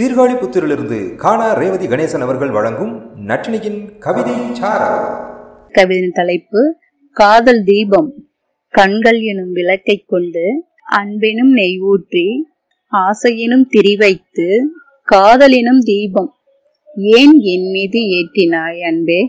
சீர்காழிபுத்தூரிலிருந்து காணா ரேவதி கணேசன் அவர்கள் வழங்கும் நட்டினியின் கவிதை கவிதையின் தலைப்பு காதல் தீபம் கண்கள் எனும் விளக்கை கொண்டு அன்பெனும் நெய் ஊற்றி ஆசையினும் திரி வைத்து காதலினும் தீபம் ஏன் என் மீது ஏற்றினாய் அன்பே?